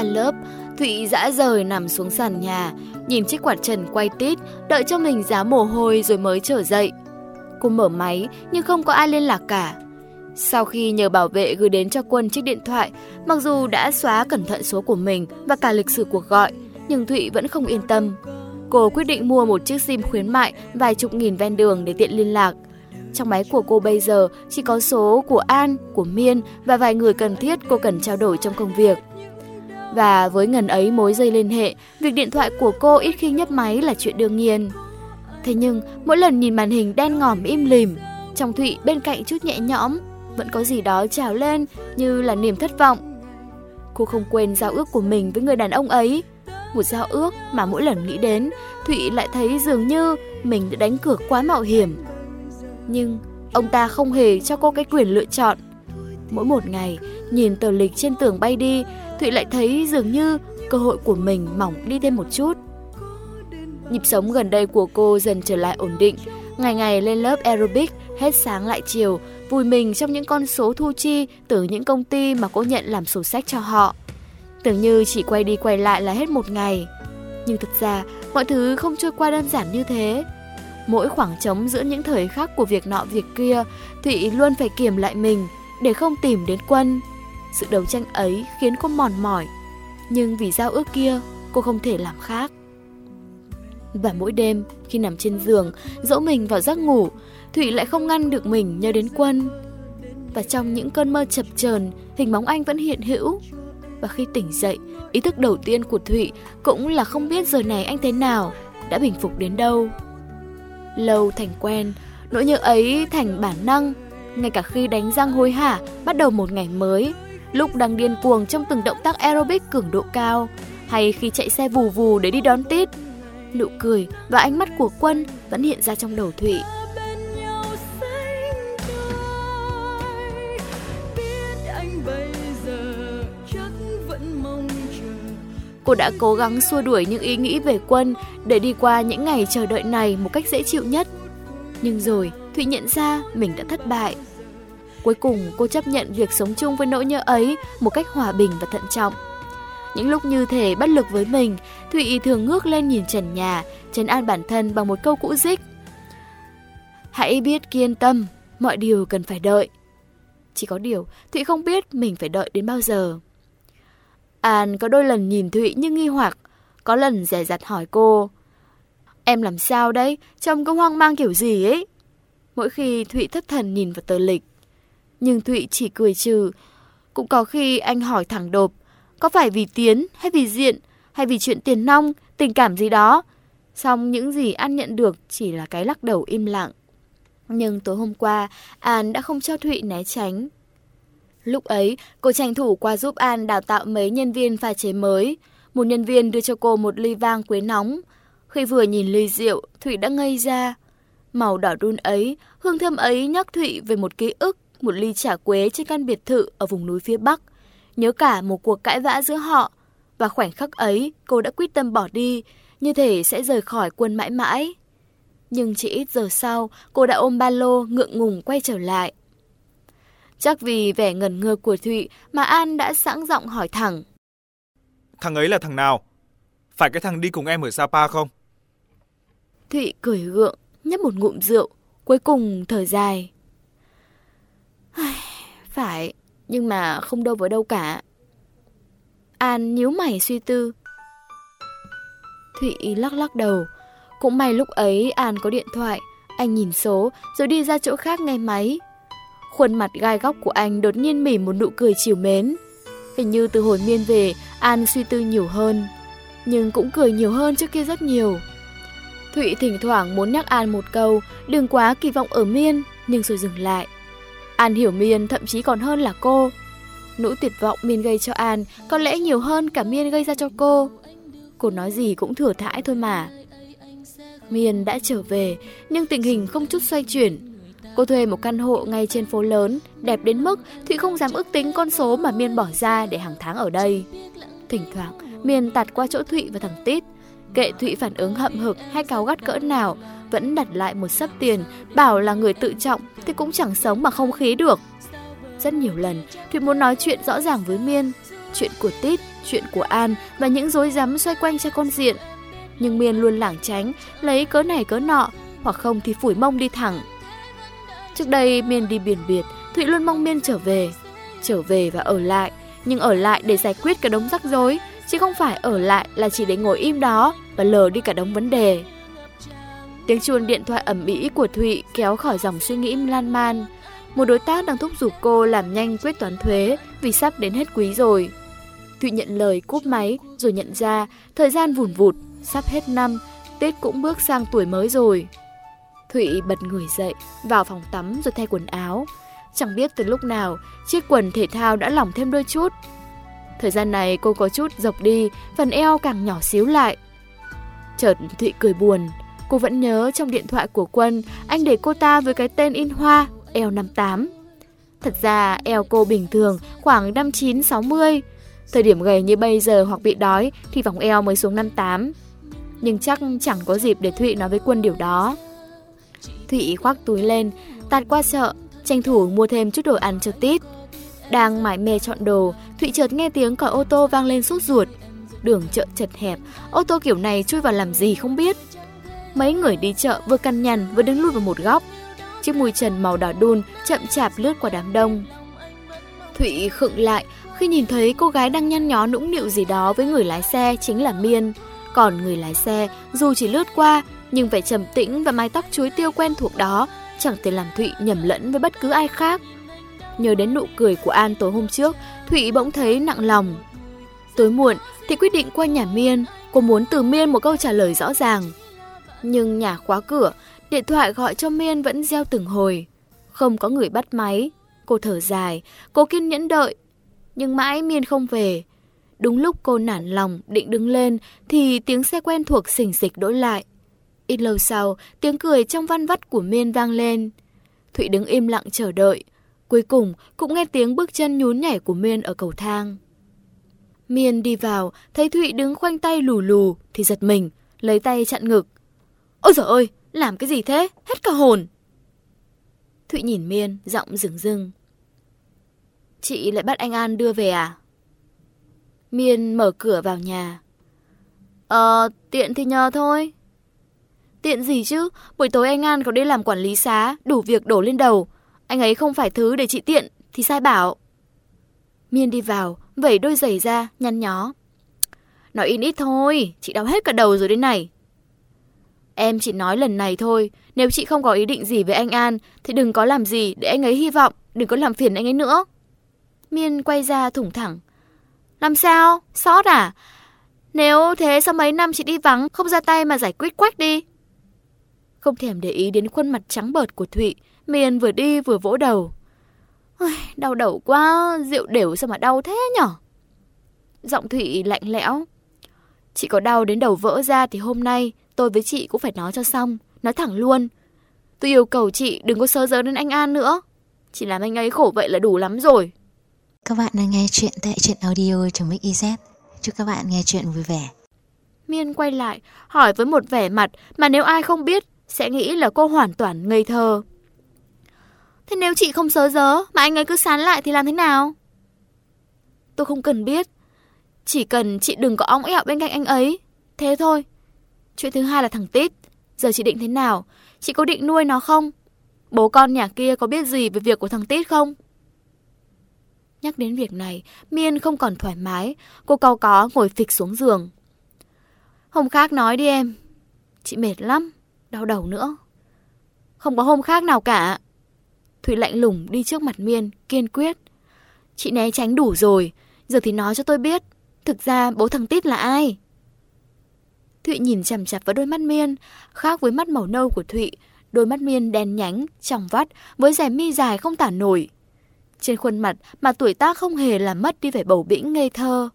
tan lớp, Thụy dã rời nằm xuống sàn nhà, nhìn chiếc quạt trần quay tít, đợi cho mình giá mồ hôi rồi mới trở dậy. Cô mở máy nhưng không có ai liên lạc cả. Sau khi nhờ bảo vệ gửi đến cho Quân chiếc điện thoại, mặc dù đã xóa cẩn thận số của mình và cả lịch sử cuộc gọi, nhưng Thụy vẫn không yên tâm. Cô quyết định mua một chiếc SIM khuyến mại vài chục nghìn ven đường để tiện liên lạc. Trong máy của cô bây giờ chỉ có số của An, của Miên và vài người cần thiết cô cần trao đổi trong công việc. Và với ngần ấy mối dây liên hệ, việc điện thoại của cô ít khi nhấp máy là chuyện đương nhiên. Thế nhưng, mỗi lần nhìn màn hình đen ngòm im lìm, trong Thụy bên cạnh chút nhẹ nhõm, vẫn có gì đó trào lên như là niềm thất vọng. Cô không quên giao ước của mình với người đàn ông ấy. Một giao ước mà mỗi lần nghĩ đến, Thụy lại thấy dường như mình đã đánh cược quá mạo hiểm. Nhưng ông ta không hề cho cô cái quyền lựa chọn. Mỗi một ngày, nhìn tờ lịch trên tường bay đi, Thụy lại thấy dường như cơ hội của mình mỏng đi thêm một chút. Nhịp sống gần đây của cô dần trở lại ổn định. Ngày ngày lên lớp aerobic, hết sáng lại chiều, vui mình trong những con số thu chi từ những công ty mà cô nhận làm sổ sách cho họ. Tưởng như chỉ quay đi quay lại là hết một ngày. Nhưng thực ra, mọi thứ không trôi qua đơn giản như thế. Mỗi khoảng trống giữa những thời khắc của việc nọ việc kia, Thụy luôn phải kiểm lại mình để không tìm đến quân. Sự đấu tranh ấy khiến cô mòn mỏi, nhưng vì giao ước kia, cô không thể làm khác. Và mỗi đêm, khi nằm trên giường, dỗ mình vào giấc ngủ, Thụy lại không ngăn được mình nhớ đến quân. Và trong những cơn mơ chập chờn, hình bóng anh vẫn hiện hữu. Và khi tỉnh dậy, ý thức đầu tiên của Thụy cũng là không biết giờ này anh thế nào, đã bình phục đến đâu. Lâu thành quen, nỗi nhớ ấy thành bản năng, ngay cả khi đánh răng hối hả, bắt đầu một ngày mới, lúc đang điên cuồng trong từng động tác aerobic cường độ cao, hay khi chạy xe vù vù để đi đón tít, nụ cười và ánh mắt của Quân vẫn hiện ra trong đầu Thụy. Cô đã cố gắng xua đuổi những ý nghĩ về Quân để đi qua những ngày chờ đợi này một cách dễ chịu nhất. Nhưng rồi, Thụy nhận ra mình đã thất bại. Cuối cùng, cô chấp nhận việc sống chung với nỗi nhớ ấy một cách hòa bình và thận trọng. Những lúc như thể bất lực với mình, Thụy thường ngước lên nhìn trần nhà, trấn an bản thân bằng một câu cũ dích. Hãy biết kiên tâm, mọi điều cần phải đợi. Chỉ có điều, Thụy không biết mình phải đợi đến bao giờ. An có đôi lần nhìn Thụy như nghi hoặc, có lần rẻ rặt hỏi cô. Em làm sao đấy, trông có hoang mang kiểu gì ấy? Mỗi khi Thụy thất thần nhìn vào tờ lịch. Nhưng Thụy chỉ cười trừ. Cũng có khi anh hỏi thẳng đột, có phải vì tiến hay vì diện hay vì chuyện tiền nong, tình cảm gì đó. Xong những gì An nhận được chỉ là cái lắc đầu im lặng. Nhưng tối hôm qua, An đã không cho Thụy né tránh. Lúc ấy, cô tranh thủ qua giúp An đào tạo mấy nhân viên pha chế mới. Một nhân viên đưa cho cô một ly vang quế nóng. Khi vừa nhìn ly rượu, Thụy đã ngây ra. Màu đỏ đun ấy, hương thơm ấy nhắc Thụy về một ký ức, một ly chả quế trên căn biệt thự ở vùng núi phía Bắc nhớ cả một cuộc cãi vã giữa họ. Và khoảnh khắc ấy, cô đã quyết tâm bỏ đi, như thể sẽ rời khỏi quân mãi mãi. Nhưng chỉ ít giờ sau, cô đã ôm ba lô ngượng ngùng quay trở lại. Chắc vì vẻ ngần ngơ của Thụy mà An đã sẵn giọng hỏi thẳng. Thằng ấy là thằng nào? Phải cái thằng đi cùng em ở Sapa không? Thụy cười gượng, nhấp một ngụm rượu, cuối cùng thở dài. Phải, nhưng mà không đâu với đâu cả. An nhíu mày suy tư. Thụy lắc lắc đầu. Cũng may lúc ấy An có điện thoại, anh nhìn số rồi đi ra chỗ khác nghe máy. Khuôn mặt gai góc của anh đột nhiên mỉm một nụ cười chiều mến. Hình như từ hồi miên về, An suy tư nhiều hơn. Nhưng cũng cười nhiều hơn trước kia rất nhiều. Thụy thỉnh thoảng muốn nhắc An một câu, đừng quá kỳ vọng ở miên, nhưng rồi dừng lại. An hiểu Miên thậm chí còn hơn là cô. Nỗi tuyệt vọng Miên gây cho An có lẽ nhiều hơn cả Miên gây ra cho cô. Cô nói gì cũng thừa thãi thôi mà. Miên đã trở về, nhưng tình hình không chút xoay chuyển. Cô thuê một căn hộ ngay trên phố lớn, đẹp đến mức Thụy không dám ước tính con số mà Miên bỏ ra để hàng tháng ở đây. Thỉnh thoảng, Miên tạt qua chỗ Thụy và thằng Tít. Kệ Thụy phản ứng hậm hực hay cáu gắt cỡ nào, vẫn đặt lại một sấp tiền, bảo là người tự trọng thì cũng chẳng sống mà không khí được. Rất nhiều lần, Thụy muốn nói chuyện rõ ràng với Miên, chuyện của Tít, chuyện của An và những rối rắm xoay quanh cha con diện. Nhưng Miên luôn lảng tránh, lấy cớ này cớ nọ, hoặc không thì phủi mông đi thẳng. Trước đây Miên đi biển biệt, Thụy luôn mong Miên trở về. Trở về và ở lại, nhưng ở lại để giải quyết cái đống rắc rối, chứ không phải ở lại là chỉ để ngồi im đó và lờ đi cả đống vấn đề. Tiếng chuông điện thoại ẩm ĩ của Thụy kéo khỏi dòng suy nghĩ lan man. Một đối tác đang thúc giục cô làm nhanh quyết toán thuế vì sắp đến hết quý rồi. Thụy nhận lời cúp máy rồi nhận ra thời gian vùn vụt, sắp hết năm, Tết cũng bước sang tuổi mới rồi. Thụy bật người dậy, vào phòng tắm rồi thay quần áo. Chẳng biết từ lúc nào, chiếc quần thể thao đã lỏng thêm đôi chút. Thời gian này cô có chút dọc đi, phần eo càng nhỏ xíu lại. Chợt Thụy cười buồn, cô vẫn nhớ trong điện thoại của Quân, anh để cô ta với cái tên in hoa, eo 58. Thật ra eo cô bình thường, khoảng 59-60. Thời điểm gầy như bây giờ hoặc bị đói thì vòng eo mới xuống 58. Nhưng chắc chẳng có dịp để Thụy nói với Quân điều đó. Thụy khoác túi lên, tạt qua chợ, tranh thủ mua thêm chút đồ ăn cho Tít. Đang mải mê chọn đồ, Thụy chợt nghe tiếng còi ô tô vang lên sốt ruột. Đường chợ chật hẹp, ô tô kiểu này chui vào làm gì không biết. Mấy người đi chợ vừa căn nhằn vừa đứng lùi vào một góc. Chiếc mùi trần màu đỏ đun chậm chạp lướt qua đám đông. Thụy khựng lại khi nhìn thấy cô gái đang nhăn nhó nũng nịu gì đó với người lái xe chính là Miên. Còn người lái xe, dù chỉ lướt qua, nhưng vẻ trầm tĩnh và mái tóc chuối tiêu quen thuộc đó chẳng thể làm Thụy nhầm lẫn với bất cứ ai khác. Nhớ đến nụ cười của An tối hôm trước, Thụy bỗng thấy nặng lòng. Tối muộn thì quyết định qua nhà Miên, cô muốn từ Miên một câu trả lời rõ ràng. Nhưng nhà khóa cửa, điện thoại gọi cho Miên vẫn reo từng hồi. Không có người bắt máy. Cô thở dài, cô kiên nhẫn đợi. Nhưng mãi Miên không về. Đúng lúc cô nản lòng định đứng lên thì tiếng xe quen thuộc xỉnh xịch đổi lại. Ít lâu sau, tiếng cười trong văn vắt của Miên vang lên. Thụy đứng im lặng chờ đợi. Cuối cùng cũng nghe tiếng bước chân nhún nhảy của Miên ở cầu thang. Miên đi vào, thấy Thụy đứng khoanh tay lù lù thì giật mình, lấy tay chặn ngực. Ôi giời ơi, làm cái gì thế? Hết cả hồn. Thụy nhìn Miên, giọng rừng rưng. Chị lại bắt anh An đưa về à? Miên mở cửa vào nhà. Ờ, tiện thì nhờ thôi. Tiện gì chứ, buổi tối anh An có đi làm quản lý xá, đủ việc đổ lên đầu. Anh ấy không phải thứ để chị tiện, thì sai bảo. Miên đi vào, vẩy đôi giày ra, nhăn nhó. Nói in ít thôi, chị đau hết cả đầu rồi đến này. Em chỉ nói lần này thôi, nếu chị không có ý định gì với anh An, thì đừng có làm gì để anh ấy hy vọng, đừng có làm phiền anh ấy nữa. Miên quay ra thủng thẳng. Làm sao? Sót à? Nếu thế sao mấy năm chị đi vắng, không ra tay mà giải quyết quách đi. Không thèm để ý đến khuôn mặt trắng bợt của Thụy, Miên vừa đi vừa vỗ đầu. Ôi, đau đầu quá, rượu đều sao mà đau thế nhở? Giọng Thụy lạnh lẽo. Chị có đau đến đầu vỡ ra thì hôm nay tôi với chị cũng phải nói cho xong, nói thẳng luôn. Tôi yêu cầu chị đừng có sơ dớ đến anh An nữa. Chỉ làm anh ấy khổ vậy là đủ lắm rồi. Các bạn đang nghe chuyện tại truyện audio trong Mix EZ. Chúc các bạn nghe chuyện vui vẻ. Miên quay lại, hỏi với một vẻ mặt mà nếu ai không biết sẽ nghĩ là cô hoàn toàn ngây thơ. Thế nếu chị không sớ dớ mà anh ấy cứ sán lại thì làm thế nào? Tôi không cần biết. Chỉ cần chị đừng có ong ẹo bên cạnh anh ấy. Thế thôi. Chuyện thứ hai là thằng Tít. Giờ chị định thế nào? Chị có định nuôi nó không? Bố con nhà kia có biết gì về việc của thằng Tít không? Nhắc đến việc này, Miên không còn thoải mái. Cô cau có ngồi phịch xuống giường. Hôm khác nói đi em. Chị mệt lắm, đau đầu nữa. Không có hôm khác nào cả. Thủy lạnh lùng đi trước mặt Miên, kiên quyết. Chị né tránh đủ rồi, giờ thì nói cho tôi biết. Thực ra bố thằng Tít là ai? Thụy nhìn chằm chằm vào đôi mắt Miên, khác với mắt màu nâu của Thụy, đôi mắt Miên đen nhánh, trong vắt, với rẻ mi dài không tả nổi. Trên khuôn mặt mà tuổi tác không hề làm mất đi vẻ bầu bĩnh ngây thơ.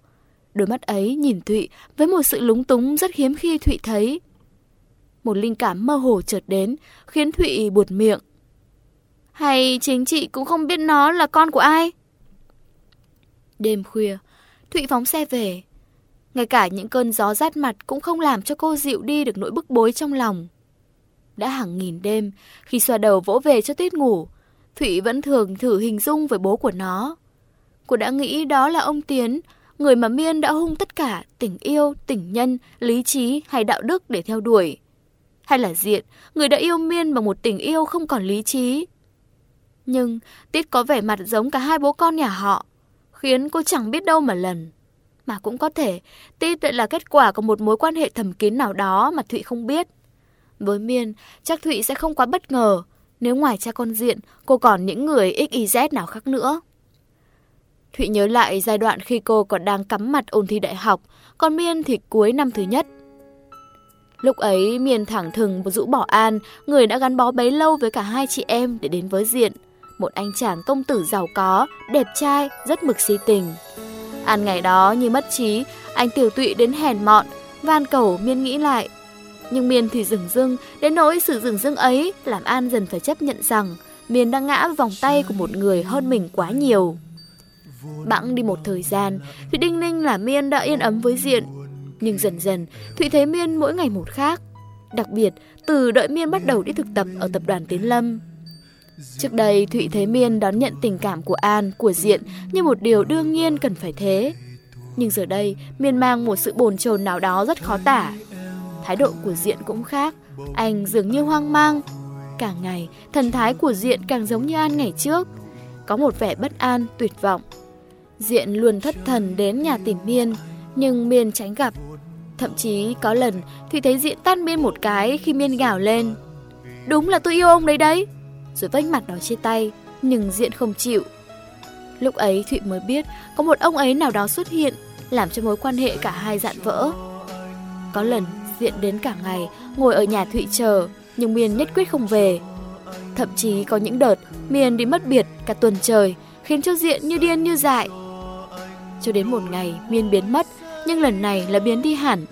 Đôi mắt ấy nhìn Thụy với một sự lúng túng rất hiếm khi Thụy thấy. Một linh cảm mơ hồ chợt đến, khiến Thụy buột miệng. Hay chính chị cũng không biết nó là con của ai? Đêm khuya, Thụy phóng xe về. Ngay cả những cơn gió rát mặt cũng không làm cho cô dịu đi được nỗi bức bối trong lòng. Đã hàng nghìn đêm, khi xoa đầu vỗ về cho tuyết ngủ, Thụy vẫn thường thử hình dung với bố của nó. Cô đã nghĩ đó là ông Tiến, người mà Miên đã hung tất cả tình yêu, tình nhân, lý trí hay đạo đức để theo đuổi. Hay là Diện, người đã yêu Miên bằng một tình yêu không còn lý trí. Nhưng Tít có vẻ mặt giống cả hai bố con nhà họ, khiến cô chẳng biết đâu mà lần. Mà cũng có thể, Tít lại là kết quả của một mối quan hệ thầm kín nào đó mà Thụy không biết. Với Miên, chắc Thụy sẽ không quá bất ngờ, nếu ngoài cha con Diện, cô còn những người XYZ nào khác nữa. Thụy nhớ lại giai đoạn khi cô còn đang cắm mặt ôn thi đại học, còn Miên thì cuối năm thứ nhất. Lúc ấy Miên thẳng thừng một rũ bỏ an, người đã gắn bó bấy lâu với cả hai chị em để đến với Diện. Một anh chàng công tử giàu có, đẹp trai, rất mực si tình. An ngày đó như mất trí, anh tiểu tụy đến hèn mọn, van cầu Miên nghĩ lại. Nhưng Miên thì rừng dưng, đến nỗi sự rừng dưng ấy làm An dần phải chấp nhận rằng Miên đang ngã vào vòng tay của một người hơn mình quá nhiều. Bẵng đi một thời gian, Thụy Đinh Ninh là Miên đã yên ấm với Diện. Nhưng dần dần, Thụy thấy Miên mỗi ngày một khác. Đặc biệt, từ đợi Miên bắt đầu đi thực tập ở tập đoàn Tiến Lâm. Trước đây, Thụy thấy Miên đón nhận tình cảm của An, của Diện như một điều đương nhiên cần phải thế. Nhưng giờ đây, Miên mang một sự bồn chồn nào đó rất khó tả. Thái độ của Diện cũng khác, anh dường như hoang mang. Càng ngày, thần thái của Diện càng giống như An ngày trước. Có một vẻ bất an, tuyệt vọng. Diện luôn thất thần đến nhà tìm Miên, nhưng Miên tránh gặp. Thậm chí có lần Thủy thấy Diện tan Miên một cái khi Miên gào lên. Đúng là tôi yêu ông đấy đấy. Rồi vách mặt đó chia tay, nhưng Diện không chịu. Lúc ấy Thụy mới biết có một ông ấy nào đó xuất hiện, làm cho mối quan hệ cả hai dạn vỡ. Có lần Diện đến cả ngày, ngồi ở nhà Thụy chờ, nhưng Miên nhất quyết không về. Thậm chí có những đợt Miên đi mất biệt cả tuần trời, khiến cho Diện như điên như dại, cho đến một ngày, Miên biến mất, nhưng lần này là biến đi hẳn.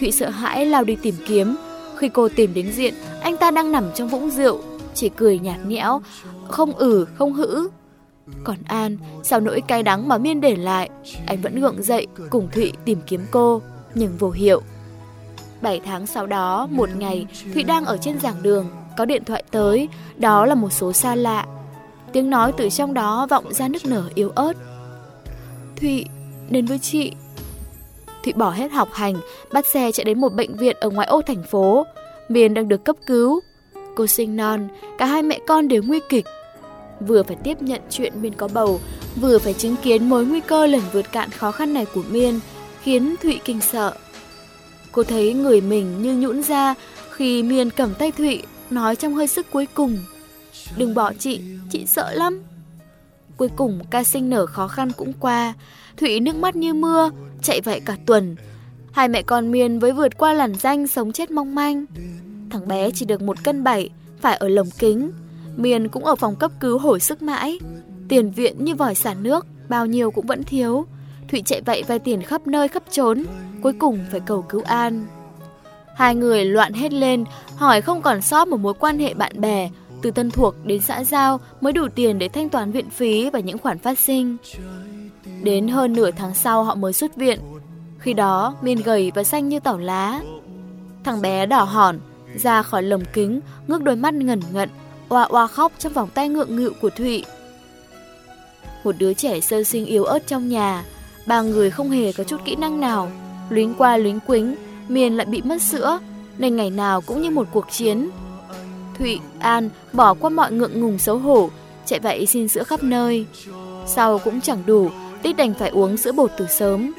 Thụy sợ hãi lao đi tìm kiếm. Khi cô tìm đến diện, anh ta đang nằm trong vũng rượu, chỉ cười nhạt nhẽo, không ử, không hữ. Còn An, sau nỗi cay đắng mà Miên để lại, anh vẫn gượng dậy cùng Thụy tìm kiếm cô, nhưng vô hiệu. Bảy tháng sau đó, một ngày, Thụy đang ở trên giảng đường, có điện thoại tới, đó là một số xa lạ. Tiếng nói từ trong đó vọng ra nức nở yếu ớt. Thụy, đến với chị. Thụy bỏ hết học hành, bắt xe chạy đến một bệnh viện ở ngoại ô thành phố. Miền đang được cấp cứu. Cô sinh non, cả hai mẹ con đều nguy kịch. Vừa phải tiếp nhận chuyện Miên có bầu, vừa phải chứng kiến mối nguy cơ lần vượt cạn khó khăn này của Miên, khiến Thụy kinh sợ. Cô thấy người mình như nhũn ra khi Miên cầm tay Thụy, nói trong hơi sức cuối cùng. Đừng bỏ chị, chị sợ lắm. Cuối cùng ca sinh nở khó khăn cũng qua, Thụy nước mắt như mưa, chạy vậy cả tuần. Hai mẹ con Miên với vượt qua làn danh sống chết mong manh. Thằng bé chỉ được một cân bảy, phải ở lồng kính. miền cũng ở phòng cấp cứu hồi sức mãi. Tiền viện như vòi xả nước, bao nhiêu cũng vẫn thiếu. Thụy chạy vậy vay tiền khắp nơi khắp trốn, cuối cùng phải cầu cứu An. Hai người loạn hết lên, hỏi không còn sót một mối quan hệ bạn bè, từ tân thuộc đến xã giao mới đủ tiền để thanh toán viện phí và những khoản phát sinh. Đến hơn nửa tháng sau họ mới xuất viện. Khi đó, Miên gầy và xanh như tảo lá. Thằng bé đỏ hòn, ra khỏi lồng kính, ngước đôi mắt ngẩn ngận, oa oa khóc trong vòng tay ngượng ngịu của Thụy. Một đứa trẻ sơ sinh yếu ớt trong nhà, ba người không hề có chút kỹ năng nào, luyến qua luyến quính, miền lại bị mất sữa, nên ngày nào cũng như một cuộc chiến. Thụy, An bỏ qua mọi ngượng ngùng xấu hổ, chạy vậy xin sữa khắp nơi. Sau cũng chẳng đủ, Tích đành phải uống sữa bột từ sớm.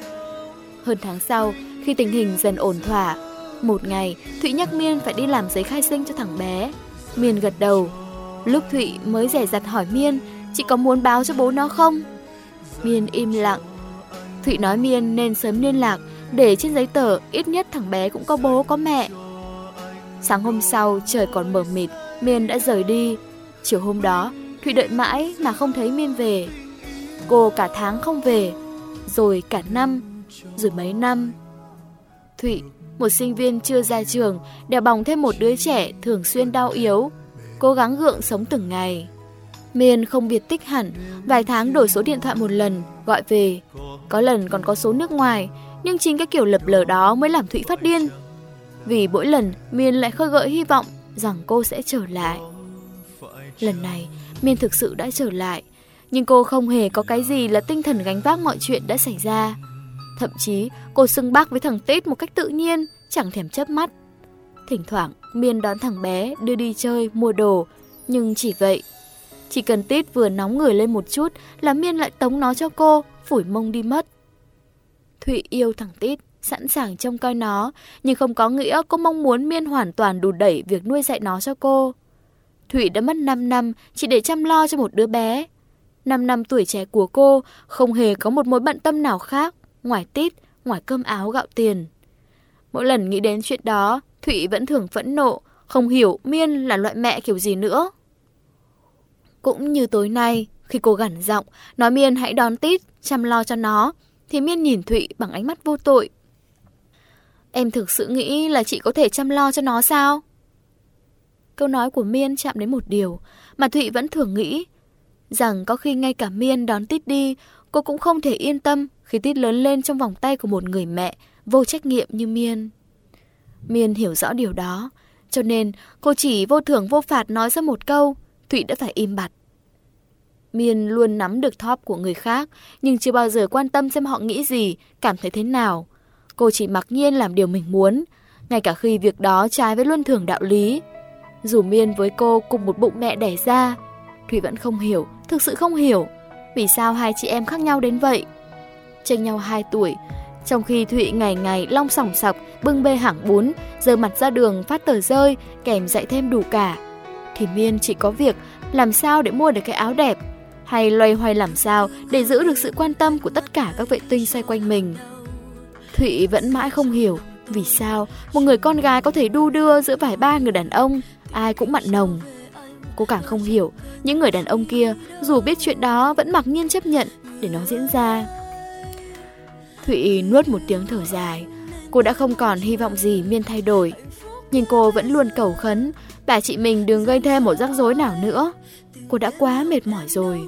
Hơn tháng sau, khi tình hình dần ổn thỏa, một ngày Thụy nhắc Miên phải đi làm giấy khai sinh cho thằng bé. Miên gật đầu. Lúc Thụy mới rẻ rặt hỏi Miên, chị có muốn báo cho bố nó không? Miên im lặng. Thụy nói Miên nên sớm liên lạc, để trên giấy tờ ít nhất thằng bé cũng có bố có mẹ. Sáng hôm sau, trời còn mờ mịt, Miên đã rời đi. Chiều hôm đó, Thụy đợi mãi mà không thấy Miên về. Cô cả tháng không về, rồi cả năm, rồi mấy năm. Thụy, một sinh viên chưa ra trường, đèo bỏng thêm một đứa trẻ thường xuyên đau yếu, cố gắng gượng sống từng ngày. Miên không biệt tích hẳn, vài tháng đổi số điện thoại một lần, gọi về. Có lần còn có số nước ngoài, nhưng chính cái kiểu lập lờ đó mới làm Thụy phát điên. Vì mỗi lần Miên lại khơi gợi hy vọng rằng cô sẽ trở lại. Lần này, Miên thực sự đã trở lại, nhưng cô không hề có cái gì là tinh thần gánh vác mọi chuyện đã xảy ra. Thậm chí cô xưng bác với thằng Tít một cách tự nhiên, chẳng thèm chớp mắt. Thỉnh thoảng Miên đón thằng bé đưa đi chơi, mua đồ, nhưng chỉ vậy. Chỉ cần Tít vừa nóng người lên một chút là Miên lại tống nó cho cô, phủi mông đi mất. Thụy yêu thằng Tít, sẵn sàng trông coi nó, nhưng không có nghĩa cô mong muốn Miên hoàn toàn đủ đẩy việc nuôi dạy nó cho cô. Thụy đã mất 5 năm chỉ để chăm lo cho một đứa bé. 5 năm tuổi trẻ của cô không hề có một mối bận tâm nào khác, ngoài tít, ngoài cơm áo gạo tiền. Mỗi lần nghĩ đến chuyện đó, Thụy vẫn thường phẫn nộ, không hiểu Miên là loại mẹ kiểu gì nữa. Cũng như tối nay, khi cô gằn giọng, nói Miên hãy đón tít, chăm lo cho nó, thì Miên nhìn Thụy bằng ánh mắt vô tội. Em thực sự nghĩ là chị có thể chăm lo cho nó sao? Câu nói của Miên chạm đến một điều mà Thụy vẫn thường nghĩ, rằng có khi ngay cả Miên đón Tít đi, cô cũng không thể yên tâm khi Tít lớn lên trong vòng tay của một người mẹ vô trách nhiệm như Miên. Miên hiểu rõ điều đó, cho nên cô chỉ vô thưởng vô phạt nói ra một câu, Thụy đã phải im bặt. Miên luôn nắm được thóp của người khác, nhưng chưa bao giờ quan tâm xem họ nghĩ gì, cảm thấy thế nào. Cô chỉ mặc nhiên làm điều mình muốn, ngay cả khi việc đó trái với luân thường đạo lý. Dù Miên với cô cùng một bụng mẹ đẻ ra, Thủy vẫn không hiểu, thực sự không hiểu, vì sao hai chị em khác nhau đến vậy. Tranh nhau 2 tuổi, trong khi Thụy ngày ngày long sòng sọc, bưng bê hẳng bún, giờ mặt ra đường phát tờ rơi, kèm dạy thêm đủ cả. Thì Miên chỉ có việc làm sao để mua được cái áo đẹp, hay loay hoay làm sao để giữ được sự quan tâm của tất cả các vệ tinh xoay quanh mình. Thụy vẫn mãi không hiểu vì sao một người con gái có thể đu đưa giữa vài ba người đàn ông, ai cũng mặn nồng. Cô càng không hiểu, những người đàn ông kia dù biết chuyện đó vẫn mặc nhiên chấp nhận để nó diễn ra. Thụy nuốt một tiếng thở dài, cô đã không còn hy vọng gì Miên thay đổi. Nhưng cô vẫn luôn cầu khấn, bà chị mình đừng gây thêm một rắc rối nào nữa. Cô đã quá mệt mỏi rồi.